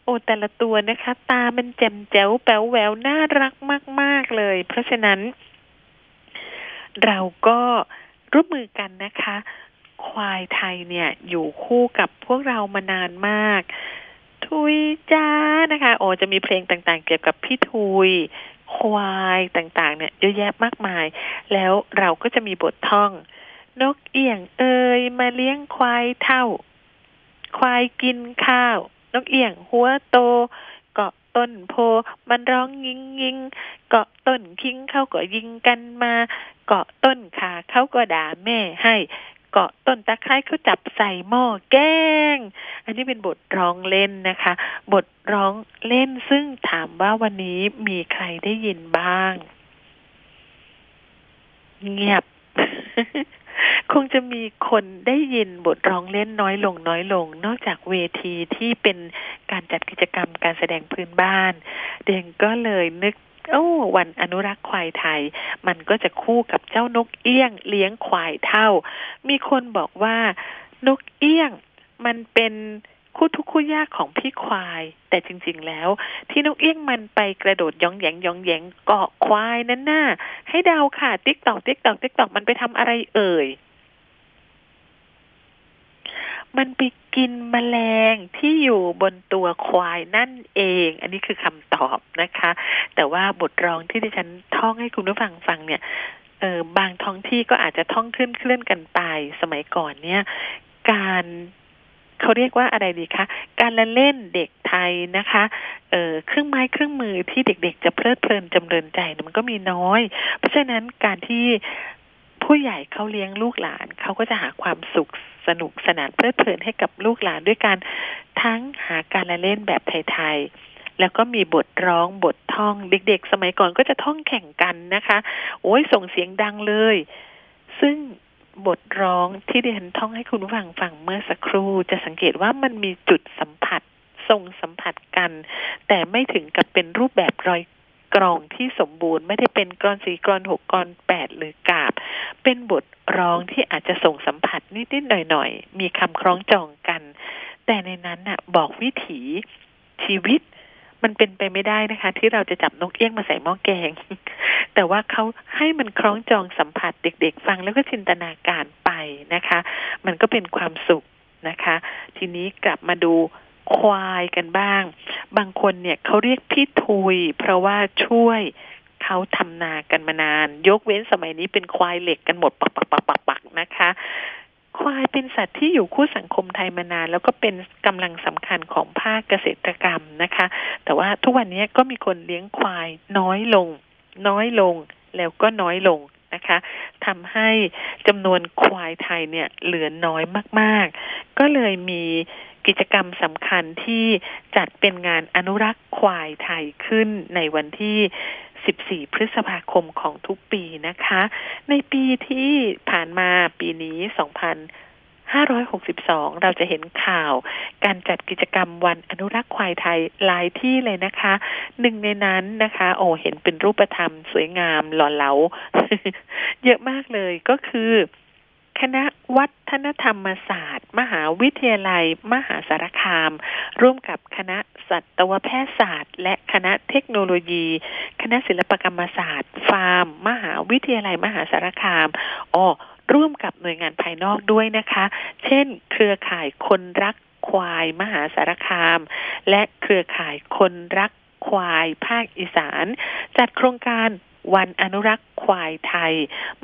โอ้แต่ละตัวนะคะ ตามันแจ่มแจ๋วแป๋วแววน่ารักมาก ๆเลย เพราะฉะนั้น เราก็ ร่วมมือกันนะคะ ควายไทยเนี่ยอยู่คู่กับพวกเรามานานมาก ทุยจ้านะคะ โอ้จะมีเพลงต่างๆ เกี่ยวกับพี่ทุย ควายต่างๆ เนี่ยเยอะแยะมากมาย แล้วเราก็จะมีบทท่อง นกเอี่ยงเอ่ยมาเลี้ยงควายเท่า ควายกินข้าว นกเอี่ยงหัวโต ต้นโพ มันร้องยิงยิงเกาะต้นคิงเขาก็ยิงกันมา เกาะต้นขาเขาก็ด่าแม่ให้เกาะต้นตะไคร้เขาจับใส่หม้อแกง อันนี้เป็นบทร้องเล่นนะคะ บทร้องเล่นซึ่งถามว่าวันนี้มีใครได้ยินบ้าง เงียบ คงจะมีคนได้ยินบทร้องเล่นน้อยลงน้อยลง นอกจากเวทีที่เป็นการจัดกิจกรรมการแสดงพื้นบ้าน เดงก็เลยนึกโอ้วันอนุรักษ์ควายไทย มันก็จะคู่กับเจ้านกเอี้ยง เลี้ยงควายเฒ่า มีคนบอกว่านกเอี้ยงมันเป็น คู่ทุกข์คู่ยากของพี่ควาย แต่จริง ๆ แล้ว ที่นกเอี้ยงมันไปกระโดดย่องแยงย่องแยงเกาะควายนั่นน่ะให้เดาค่ะ ติ๊กตอกติ๊กตอกติ๊กตอกมันไปทำอะไรเอ่ย มันไปกินแมลงที่อยู่บนตัวควายนั่นเอง อันนี้คือคำตอบนะคะ แต่ว่าบทร้องที่ดิฉันท่องให้คุณผู้ฟังฟังเนี่ยเออบางท้องที่ก็อาจจะท่องขึ้นเคลื่อนกันไปสมัยก่อนเนี่ย การ เขาเรียกว่าอะไรดีคะการละเล่นเด็กไทยนะคะเออเครื่องไม้เครื่องมือที่เด็ก ๆ จะเพลิดเพลินจำเริญใจมันก็มีน้อย เพราะฉะนั้นการที่ผู้ใหญ่เขาเลี้ยงลูกหลานเขาก็จะหาความสุขสนุกสนานเพลิดเพลินให้กับลูกหลานด้วยการทั้งหาการละเล่นแบบไทยๆแล้วก็มีบทร้องบทท่องเด็ก ๆ สมัยก่อนก็จะท่องแข่งกันนะคะ โอ้ยส่งเสียงดังเลย ซึ่ง บทร้องที่เดิฉันท่องให้คุณฟังฟังเมื่อสักครู่จะสังเกตว่ามันมีจุดสัมผัสทรงสัมผัสกัน แต่ไม่ถึงกับเป็นรูปแบบรอยกรองที่สมบูรณ์ไม่ได้เป็นกรอนสี่กรอนหกกรอนแปดหรือกาบ เป็นบทร้องที่อาจจะส่งสัมผัสนิดๆหน่อยๆ มีคำคล้องจองกัน แต่ในนั้นน่ะ บอกวิถีชีวิต มันเป็นไปไม่ได้นะคะ ที่เราจะจับนกเอี้ยงมาใส่หม้อแกง แต่ว่าเขาให้มันคล้องจองสัมผัสเด็กๆ ฟังแล้วก็จินตนาการไปนะคะ มันก็เป็นความสุขนะคะ ทีนี้กลับมาดูควายกันบ้าง บางคนเนี่ยเขาเรียกพี่ทุย เพราะว่าช่วยเขาทำนากันมานาน ยกเว้นสมัยนี้เป็นควายเหล็กกันหมดปักปักปักปักปักนะคะ ควายเป็นสัตว์ที่อยู่คู่สังคมไทยมานาน แล้วก็เป็นกำลังสำคัญของภาคเกษตรกรรมนะคะ แต่ว่าทุกวันนี้ก็มีคนเลี้ยงควายน้อยลง น้อยลงแล้วก็น้อยลงนะคะทำให้จำนวนควายไทยเนี่ยเหลือน้อยมาก ๆ ก็เลยมีกิจกรรมสำคัญที่จัดเป็นงานอนุรักษ์ควายไทยขึ้นในวันที่ 14 พฤษภาคมของทุกปีนะคะ ในปีที่ผ่านมาปีนี้ 2562 เราจะเห็นข่าว การจัดกิจกรรมวันอนุรักษ์ควายไทยหลายที่เลยนะคะ หนึ่งในนั้นนะคะ โอ้เห็นเป็นรูปธรรมสวยงามหล่อเหลา เยอะมากเลยก็คือ คณะวัฒนธรรมศาสตร์ มหาวิทยาลัย มหาสารคาม ร่วมกับคณะสัตวแพทยศาสตร์ และคณะเทคโนโลยี คณะศิลปกรรมศาสตร์ ฟาร์ม มหาวิทยาลัย มหาสารคามอ๋อร่วมกับหน่วยงานภายนอกด้วยนะคะ เช่น เครือข่ายคนรักควายมหาสารคาม และเครือข่ายคนรักควายภาคอีสาน จัดโครงการวันอนุรักษ์ควายไทย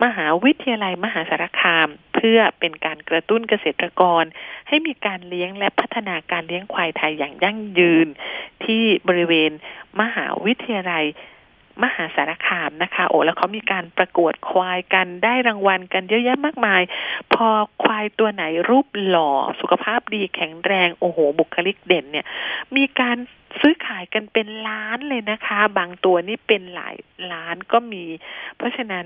มหาวิทยาลัยมหาสารคาม เพื่อเป็นการกระตุ้นเกษตรกร ให้มีการเลี้ยงและพัฒนาการเลี้ยงควายไทยอย่างยั่งยืน ที่บริเวณมหาวิทยาลัยมหาสารคามนะคะ โอ้แล้วเขามีการประกวดควายกันได้รางวัลกันเยอะแยะมากมาย พอควายตัวไหนรูปหล่อสุขภาพดีแข็งแรงโอ้โห บุคลิกเด่นเนี่ย มีการซื้อขายกันเป็นล้านเลยนะคะ บางตัวนี่เป็นหลายล้านก็มี เพราะฉะนั้น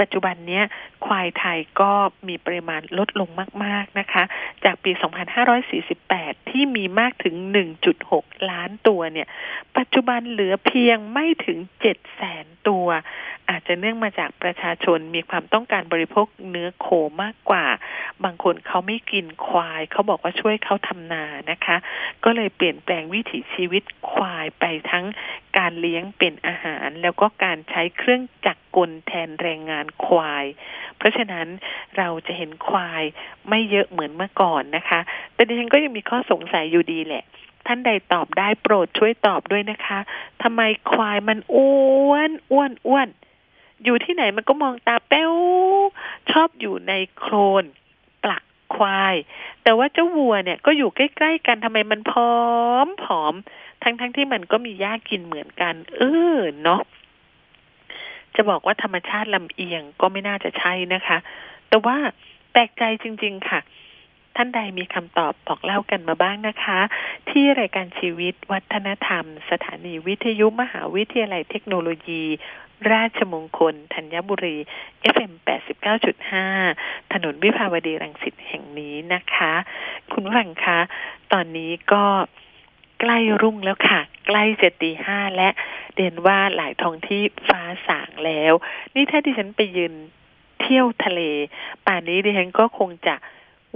ปัจจุบันนี้ควายไทยก็มีปริมาณลดลงมาก ๆนะคะ จากปี 2548 ที่มีมากถึง 1.6 ล้านตัวเนี่ย ปัจจุบันเหลือเพียงไม่ถึง 7 แสนตัวอาจจะเนื่องมาจากประชาชนมีความต้องการบริโภคเนื้อโคมากกว่า บางคนเขาไม่กินควาย เขาบอกว่าช่วยเขาทำนานะคะ ก็เลยเปลี่ยนแปลงวิถีชีวิตควายไปทั้งการเลี้ยงเป็นอาหาร แล้วก็การใช้เครื่องจักรกลแทนแรงงานควาย เพราะฉะนั้นเราจะเห็นควายไม่เยอะเหมือนเมื่อก่อนนะคะ แต่ดิฉันก็ยังมีข้อสงสัยอยู่ดีแหละท่านใดตอบได้โปรดช่วยตอบด้วยนะคะ ทำไมควายมันอ้วนอ้วนอ้วน อยู่ที่ไหนมันก็มองตาแป้วชอบอยู่ในโคลนปลักควาย แต่ว่าเจ้าวัวเนี่ยก็อยู่ใกล้ๆกันทำไมมันพร้อมผอม ทั้งๆทที่มันก็มีหญ้ากินเหมือนกัน เออเนาะจะบอกว่าธรรมชาติลำเอียงก็ไม่น่าจะใช่นะคะ แต่ว่าแปลกใจจริง ๆ ค่ะ ท่านใดมีคำตอบบอกเล่ากันมาบ้างนะคะ ที่รายการชีวิตวัฒนธรรม สถานีวิทยุมหาวิทยาลัยเทคโนโลยี ราชมงคล ธัญบุรี FM 89.5 ถนนวิภาวดีรังสิตแห่งนี้นะคะ คุณผู้ฟังคะ ตอนนี้ก็ใกล้รุ่งแล้วค่ะ ใกล้จะตีห้าและเรียนว่าหลายท้องที่ฟ้าสางแล้ว นี่ถ้าดิฉันไปยืนเที่ยวทะเล ป่านนี้ดิฉันก็คงจะ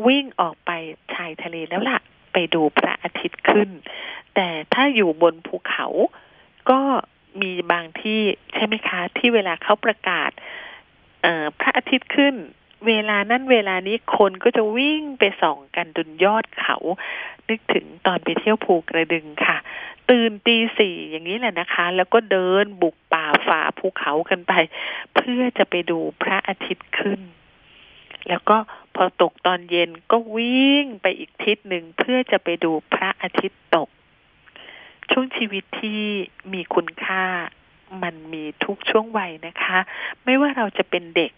วิ่งออกไปชายทะเลแล้วล่ะ ไปดูพระอาทิตย์ขึ้น แต่ถ้าอยู่บนภูเขาก็มีบางที่ใช่ไหมคะ ที่เวลาเขาประกาศพระอาทิตย์ขึ้น เวลานั้นเวลานี้คนก็จะวิ่งไปส่องกันจนยอดเขา นึกถึงตอนไปเที่ยวภูกระดึงค่ะ ตื่นตีสี่อย่างนี้แหละนะคะ แล้วก็เดินบุกป่าฝ่าภูเขากันไป เพื่อจะไปดูพระอาทิตย์ขึ้น แล้วก็พอตกตอนเย็นก็วิ่งไปอีกทิศหนึ่งเพื่อจะไปดูพระอาทิตย์ตก ช่วงชีวิตที่มีคุณค่ามันมีทุกช่วงวัยนะคะ ไม่ว่าเราจะเป็นเด็ก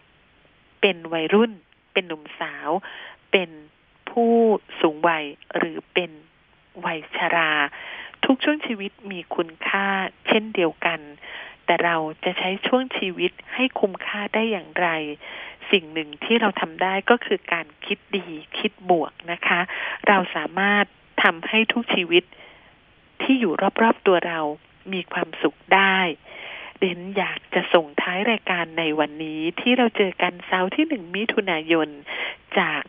เป็นวัยรุ่น เป็นหนุ่มสาว เป็นผู้สูงวัยหรือเป็นวัยชรา ทุกช่วงชีวิตมีคุณค่าเช่นเดียวกัน แต่เราจะใช้ช่วงชีวิตให้คุ้มค่าได้อย่างไร สิ่งหนึ่งที่เราทำได้ก็คือการคิดดีคิดบวกนะคะ เราสามารถทำให้ทุกชีวิตที่อยู่รอบๆตัวเรามีความสุขได้เดนอยากจะส่งท้ายรายการในวันนี้ที่เราเจอกันเสาร์ที่หนึ่งมิถุนายนจาก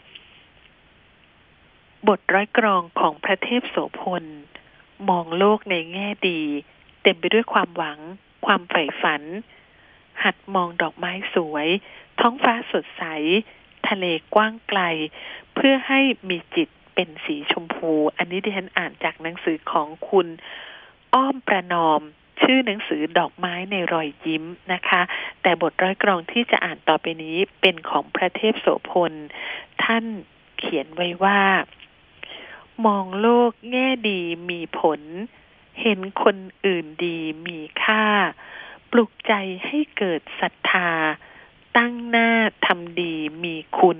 บทร้อยกรองของพระเทพโสพล มองโลกในแง่ดี เต็มไปด้วยความหวัง ความใฝ่ฝัน หัดมองดอกไม้สวย ท้องฟ้าสดใส ทะเลกว้างไกล เพื่อให้มีจิตเป็นสีชมพู อันนี้ดิฉันอ่านจากหนังสือของคุณ อ้อมประนอม ชื่อหนังสือดอกไม้ในรอยยิ้มนะคะ แต่บทร้อยกรองที่จะอ่านต่อไปนี้เป็นของพระเทพโสพล ท่านเขียนไว้ว่า มองโลกแง่ดีมีผล เห็นคนอื่นดีมีค่า ปลุกใจให้เกิดศรัทธา ตั้งหน้าทำดีมีคุณ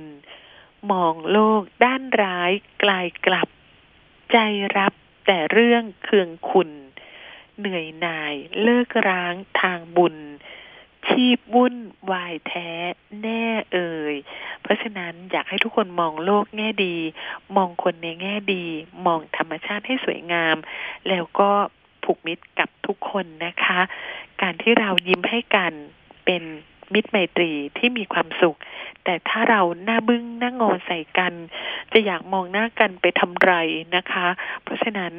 มองโลกด้านร้ายกลายกลับ ใจรับแต่เรื่องเคืองคุณ เหนื่อยหน่ายเลิกร้างทางบุญ ชีพวุ่นวายแท้แน่เอ่ย เพราะฉะนั้นอยากให้ทุกคนมองโลกแง่ดี มองคนในแง่ดี มองธรรมชาติให้สวยงาม แล้วก็ผูกมิตรกับทุกคนนะคะ การที่เรายิ้มให้กันเป็น มิตรไมตรีที่มีความสุข แต่ถ้าเราหน้าบึ้งหน้างอใส่กัน จะอยากมองหน้ากันไปทำไรนะคะ เพราะฉะนั้น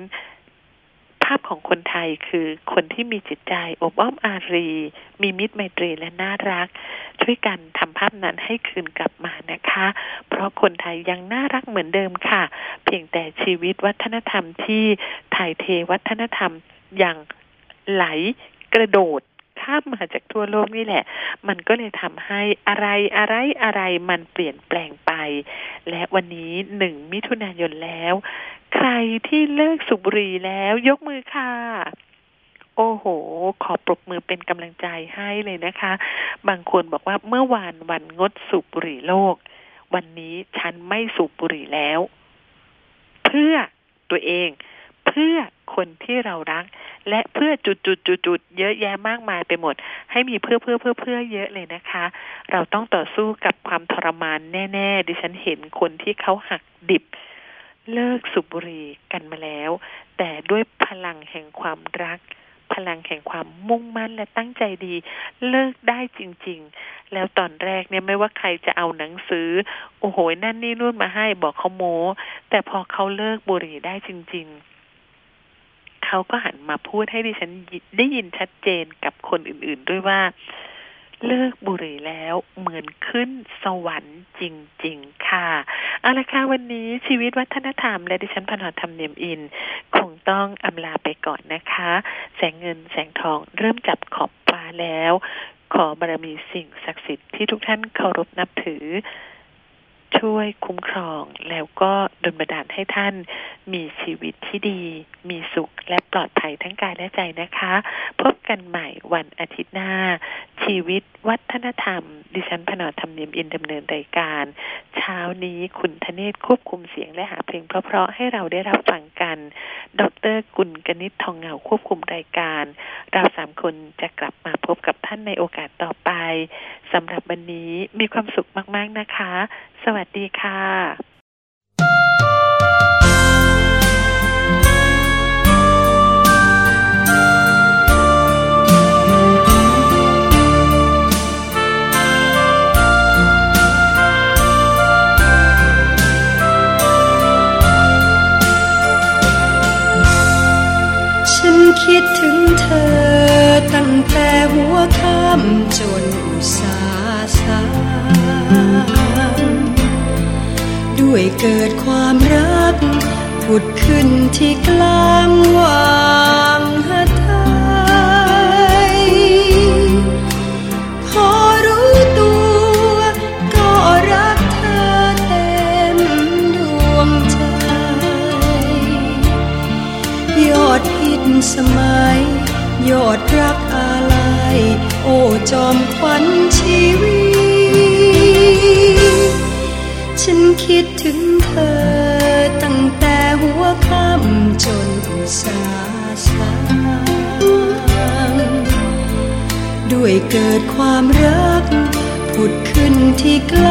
ภาพของคนไทยคือคนที่มีจิตใจอบอ้อมอารี มีมิตรไมตรีและน่ารัก ช่วยกันทำภาพนั้นให้คืนกลับมานะคะ เพราะคนไทยยังน่ารักเหมือนเดิมค่ะ เพียงแต่ชีวิตวัฒนธรรมที่ถ่ายเทวัฒนธรรมอย่างไหลกระโดด ข้ามมาจากทั่วโลกนี่แหละ มันก็เลยทำให้อะไรอะไรอะไรมันเปลี่ยนแปลงไป และวันนี้หนึ่งมิถุนายนแล้ว ใครที่เลิกสูบบุหรี่แล้วยกมือค่ะโอ้โห ขอปรบมือเป็นกำลังใจให้เลยนะคะ บางคนบอกว่าเมื่อวานวันงดสูบบุหรี่โลก วันนี้ฉันไม่สูบบุหรี่แล้ว เพื่อตัวเอง เพื่อคนที่เรารัก และเพื่อจุดจุดจุดจุดเยอะแยะมากมายไปหมด ให้มีเพื่อเพื่อเพื่อเพื่อเยอะเลยนะคะ เราต้องต่อสู้กับความทรมานแน่ ๆ ดิฉันเห็นคนที่เขาหักดิบ เลิกสูบบุรีกันมาแล้ว แต่ด้วยพลังแห่งความรัก พลังแห่งความมุ่งมั่นและตั้งใจดี เลิกได้จริง ๆ แล้วตอนแรกเนี่ยไม่ว่าใครจะเอาหนังสือ โอ้โหนั่นนี่นู่นมาให้บอกเขาโม้แต่พอเขาเลิกบุหรี่ได้จริง ๆ เขาก็หันมาพูดให้ดิฉันได้ยินชัดเจนกับคนอื่น ๆ ด้วยว่าเลิกบุหรี่แล้วเหมือนขึ้นสวรรค์จริง ๆ ค่ะเอาละค่ะวันนี้ชีวิตวัฒนธรรม และดิฉันพนอธรรมเนียมอิน คงต้องอำลาไปก่อนนะคะ แสงเงินแสงทองเริ่มจับขอบฟ้าแล้ว ขอบารมีสิ่งศักดิ์สิทธิ์ที่ทุกท่านเคารพนับถือ ช่วยคุ้มครอง แล้วก็ดลบันดาลให้ท่านมีชีวิตที่ดี มีสุขและปลอดภัยทั้งกายและใจนะคะ พบกันใหม่วันอาทิตย์หน้า ชีวิตวัฒนธรรม ดิฉันพนอธรรมเนียมอินดำเนินรายการ เช้านี้คุณธเนศควบคุมเสียงและหาเพลงเพราะๆให้เราได้รับฟังกัน ดรกุลกนิษฐ์ทองเงาควบคุมรายการ เราสามคนจะกลับมาพบกับท่านในโอกาสต่อไปสำหรับวันนี้มีความสุขมาก ๆนะคะ สวัสดีค่ะ ฉันคิดถึงเธอตั้งแต่หัวค่ำจน วยเกิดความรักผุดขึ้นที่กลางวา เกิดความรักผุดขึ้นที่กล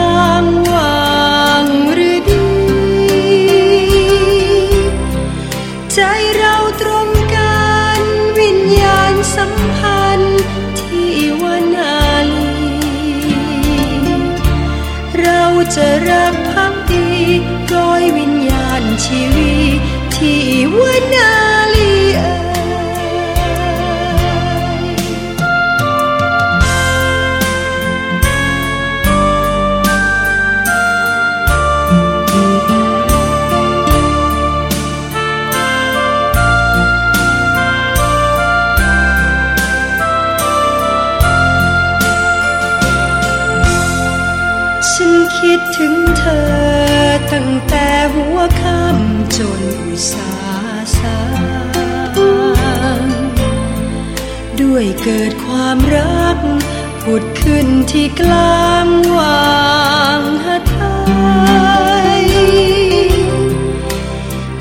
ด้วยเกิดความรักผุดขึ้นที่กลางวางหัทย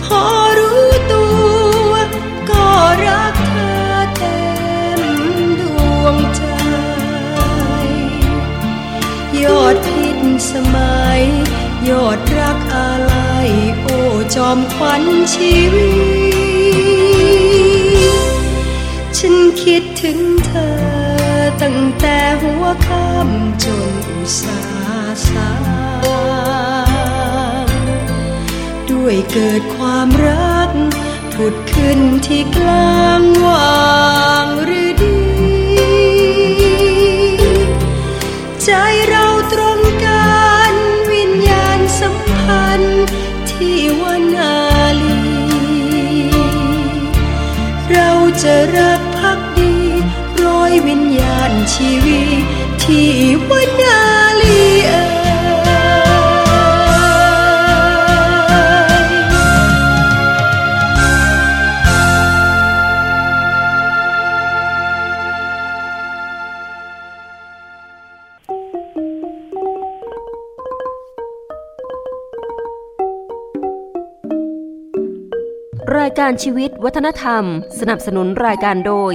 พอรู้ตัวก็รักเธอเต็มดวงใจ ยอดพิษสมัย ยอดรักอะไรโอ้จอมขวัญชีวิต คิดถึงเธอ ตั้งแต่หัวค่ำจนอุสาสาด้วยเกิดความรักผุดขึ้นที่กลางวางฤดี ใจ ชีวิตที่วนาลีเอ่ยรายการชีวิตวัฒนธรรม สนับสนุนรายการโดย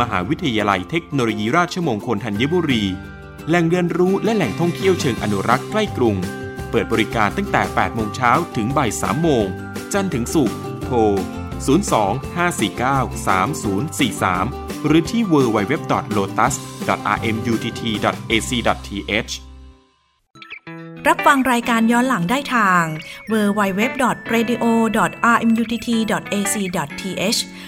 มหาวิทยาลัยเทคโนโลยีราชมงคลธัญบุรี แหล่งเรียนรู้และแหล่งท่องเที่ยวเชิงอนุรักษ์ใกล้กรุง เปิดบริการตั้งแต่ 8 โมงเช้าถึงบ่าย 3 โมง จันทร์ถึงศุกร์ โทร 02-549-3043 หรือที่ www.lotus.rmutt.ac.th รับฟังรายการย้อนหลังได้ทาง www.radio.rmutt.ac.th